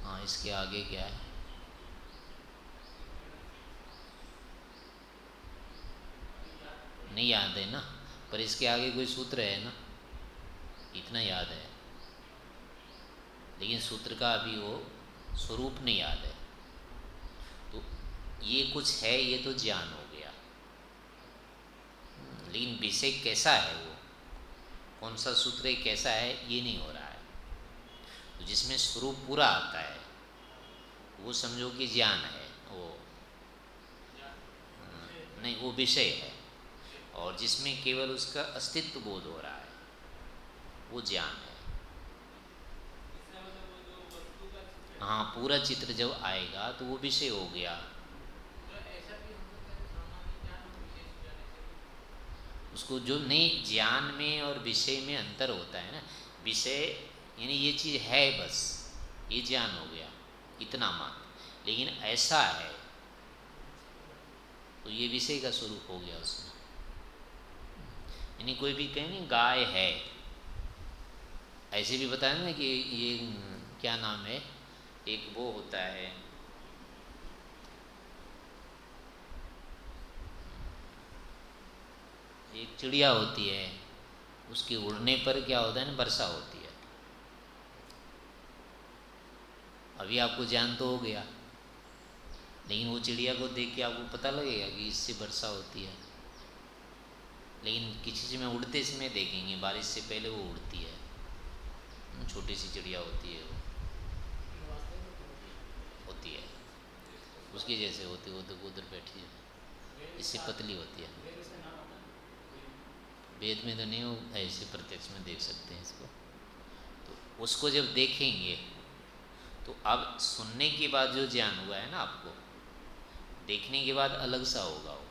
हाँ इसके आगे क्या है? नहीं याद है ना? पर इसके आगे कोई सूत्र है ना? इतना याद है। लेकिन सूत्र का अभी वो स्वरूप नहीं याद है। तो ये कुछ है, ये तो ज्ञान हो। लेकिन विषय कैसा है वो? कौन सा सूत्र कैसा है, ये नहीं हो रहा है। तो जिसमें स्वरूप पूरा आता है, वो समझो कि ज्ञान है, वो। नहीं, वो विषय है। और जिसमें केवल उसका अस्तित्व बोध हो रहा है, वो ज्ञान है। हाँ पूरा चित्र जब आएगा तो वो विषय हो गया। उसको जो नहीं ज्ञान में और विषय में अंतर होता है ना, विषय यानी ये चीज़ है बस, ये ज्ञान हो गया, इतना मात्र। लेकिन ऐसा है तो ये विषय का स्वरूप हो गया उसमें। यानी कोई भी कहे नहीं गाय है। ऐसे भी बताया ना कि ये, क्या नाम है? एक वो होता है एक चिड़िया होती है, उसके उड़ने पर क्या होता है ना, वर्षा होती है। अभी आपको जान तो हो गया, लेकिन वो चिड़िया को देख के आपको पता लगेगा कि इससे वर्षा होती है। लेकिन किसी समय उड़ते समय देखेंगे, बारिश से पहले वो उड़ती है। छोटी सी चिड़िया होती है वो। होती है। उसकी जैसे होती, वो तो उधर बैठी है। इससे पतली होती है। वेद में तो नहीं हो, ऐसे प्रत्यक्ष में देख सकते हैं इसको। तो उसको जब देखेंगे तो अब सुनने के बाद जो ज्ञान हुआ है ना आपको, देखने के बाद अलग सा होगा वो।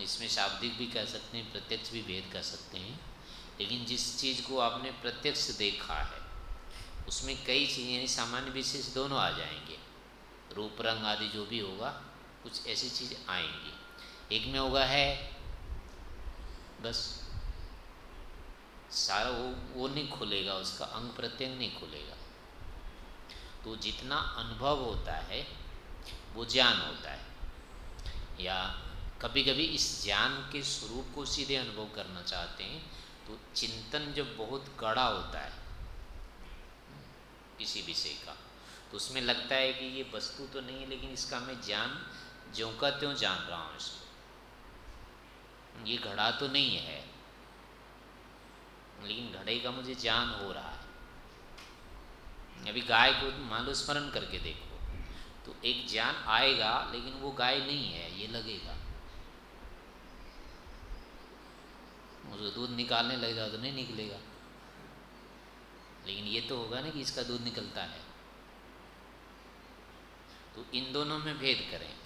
इसमें शाब्दिक भी कह सकते हैं, प्रत्यक्ष भी भेद कह सकते हैं, लेकिन जिस चीज़ को आपने प्रत्यक्ष देखा है, उसमें कई चीज़ें यानी सामान्य विशेष दोनों आ जाएँगे। रूप रंग आदि जो भी होगा, कुछ ऐसी चीज़ आएँगी। एक में होगा है बस सारा वो वो नहीं खुलेगा, उसका अंग प्रत्यंग नहीं खुलेगा। तो जितना अनुभव होता है, वो ज्ञान होता है। या कभी कभी इस ज्ञान के स्वरूप को सीधे अनुभव करना चाहते हैं तो चिंतन जब बहुत कड़ा होता है, किसी विषय का तो उसमें लगता है कि ये वस्तु तो नहीं है, लेकिन इसका मैं ज्ञान ज्यों का त्यों जान रहा हूँ इसको ये घड़ा तो नहीं है। लेकिन घड़े का मुझे ज्ञान हो रहा है। अभी गाय को मान लो स्मरण करके देखो। तो एक ज्ञान आएगा, लेकिन वो गाय नहीं है, ये लगेगा। उसको दूध निकालने लग जाओ तो नहीं निकलेगा। लेकिन ये तो होगा ना कि इसका दूध निकलता है। तो इन दोनों में भेद करें।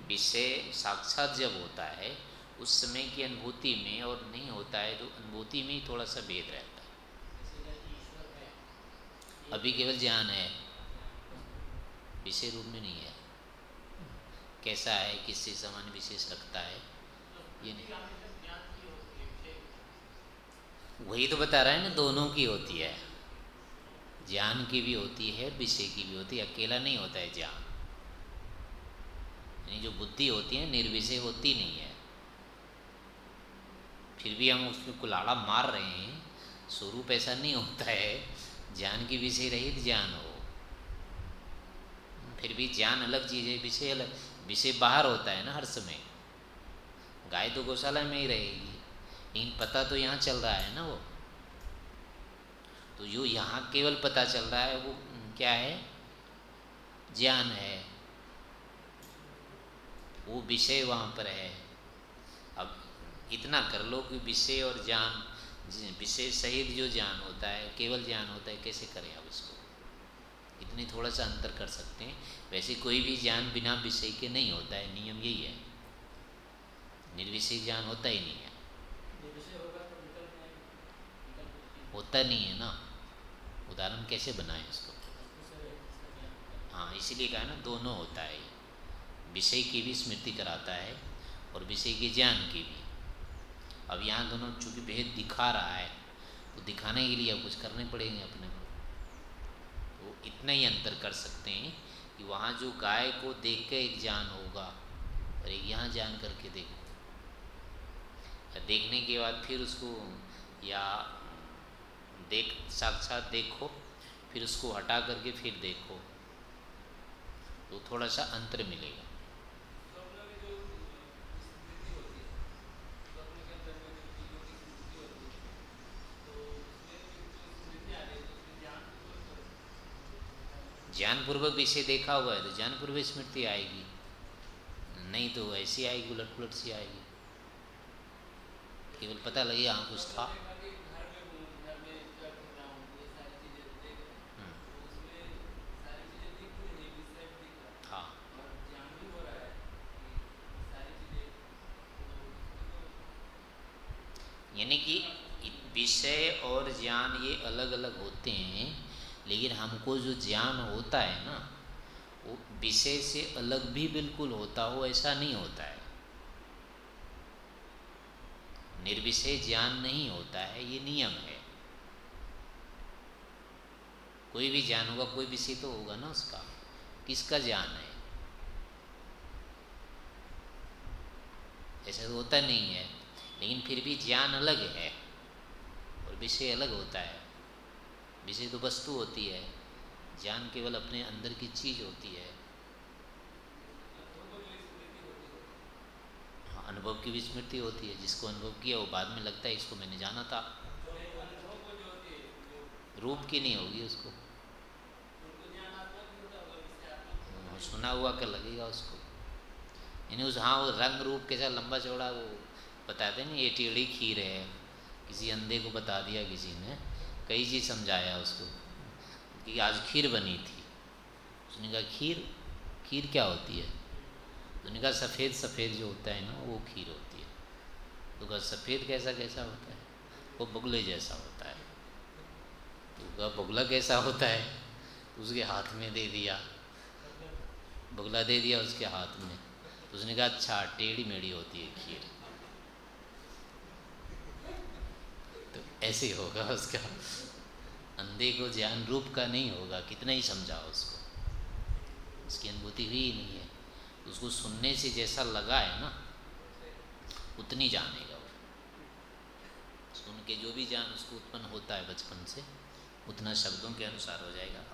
विषय साक्षात जब होता है, उस समय की अनुभूति में और नहीं होता है तो अनुभूति में ही थोड़ा सा भेद रहता है। अभी केवल ज्ञान है। विषय रूप में नहीं है। कैसा है, किससे समान विशेष रखता है, ये नहीं। वही तो बता रहा है ना, दोनों की होती है। ज्ञान की भी होती है, विषय की भी होती है। अकेला नहीं होता है ज्ञान। यानी जो बुद्धि होती है, निर्विषय होती नहीं है। फिर भी हम उसमें कुलाड़ा मार रहे हैं। स्वरूप ऐसा नहीं होता है। ज्ञान की विषय रहित ज्ञान हो। फिर भी ज्ञान अलग चीज़ है, विषय अलग, विषय बाहर होता है ना हर समय। गाय तो गौशाला में ही रहेगी। लेकिन पता तो यहाँ चल रहा है ना वो। तो जो यहाँ केवल पता चल रहा है, वो क्या है? ज्ञान है। वो विषय वहाँ पर है। अब इतना कर लो कि विषय और ज्ञान विषय सहित जो ज्ञान होता है केवल ज्ञान होता है कैसे करें आप इसको? इतनी थोड़ा सा अंतर कर सकते हैं। वैसे कोई भी ज्ञान बिना विषय के नहीं होता है नियम यही है। निर्विषय ज्ञान होता ही नहीं है। होता नहीं है ना। उदाहरण कैसे बनाए इसको हाँ इसीलिए कहा ना दोनों होता है। विषय की भी स्मृति कराता है और विषय के ज्ञान की भी। अब यहाँ दोनों चूँकि भेद दिखा रहा है तो दिखाने के लिए अब कुछ करने पड़ेंगे अपने को। तो इतना ही अंतर कर सकते हैं कि वहाँ जो गाय को देख के एक ज्ञान होगा और एक यहाँ ज्ञान करके देखो। देखने के बाद फिर उसको या देख, साक्षात देखो, फिर उसको हटा करके फिर देखो। तो थोड़ा सा अंतर मिलेगा। ज्ञानपूर्वक विषय देखा हुआ है तो ज्ञानपूर्वक स्मृति आएगी। नहीं तो ऐसी आएगी उलट पुलट सी आएगी। केवल पता लगे हाँ कुछ था। हाँ। यानी कि विषय और ज्ञान ये अलग अलग होते हैं। लेकिन हमको जो ज्ञान होता है ना, वो विषय से अलग भी बिल्कुल होता हो, ऐसा नहीं होता है। निर्विषय ज्ञान नहीं होता है, ये नियम है। कोई भी ज्ञान होगा, कोई विषय तो होगा ना उसका। किसका ज्ञान है? ऐसा तो होता नहीं है, लेकिन फिर भी ज्ञान अलग है और विषय अलग होता है। विषय तो वस्तु होती है, ज्ञान केवल अपने अंदर की चीज़ होती है। हाँ अनुभव की भी स्मृति होती है, जिसको अनुभव किया वो बाद में लगता है, इसको मैंने जाना था। रूप की नहीं होगी उसको। सुना हुआ क्या लगेगा उसको। यानी उस हाँ वो रंग रूप कैसा लंबा चौड़ा वो बताते नहीं ये टेढ़ी खीर है, किसी अंधे को बता दिया किसी ने। कई चीज़ समझाया उसको कि आज खीर बनी थी। उसने कहा, खीर? खीर क्या होती है? उसने कहा, सफ़ेद सफ़ेद जो होता है ना, वो खीर होती है। तो कहा, सफ़ेद कैसा कैसा होता है? वो बगुले जैसा होता है। तो कहा, बगुला कैसा होता है? उसके हाथ में दे दिया। बगुला दे दिया उसके हाथ में। तो उसने कहा अच्छा टेढ़ी मेढ़ी होती है खीर तो ऐसे होगा उसका। अंधे को ज्ञान रूप का नहीं होगा, कितना ही समझाओ उसको। उसकी अनुभूति हुई ही नहीं है। उसको सुनने से जैसा लगा है ना, उतनी जानेगा वो। सुन के जो भी ज्ञान उसको उत्पन्न होता है बचपन से, उतना शब्दों के अनुसार हो जाएगा।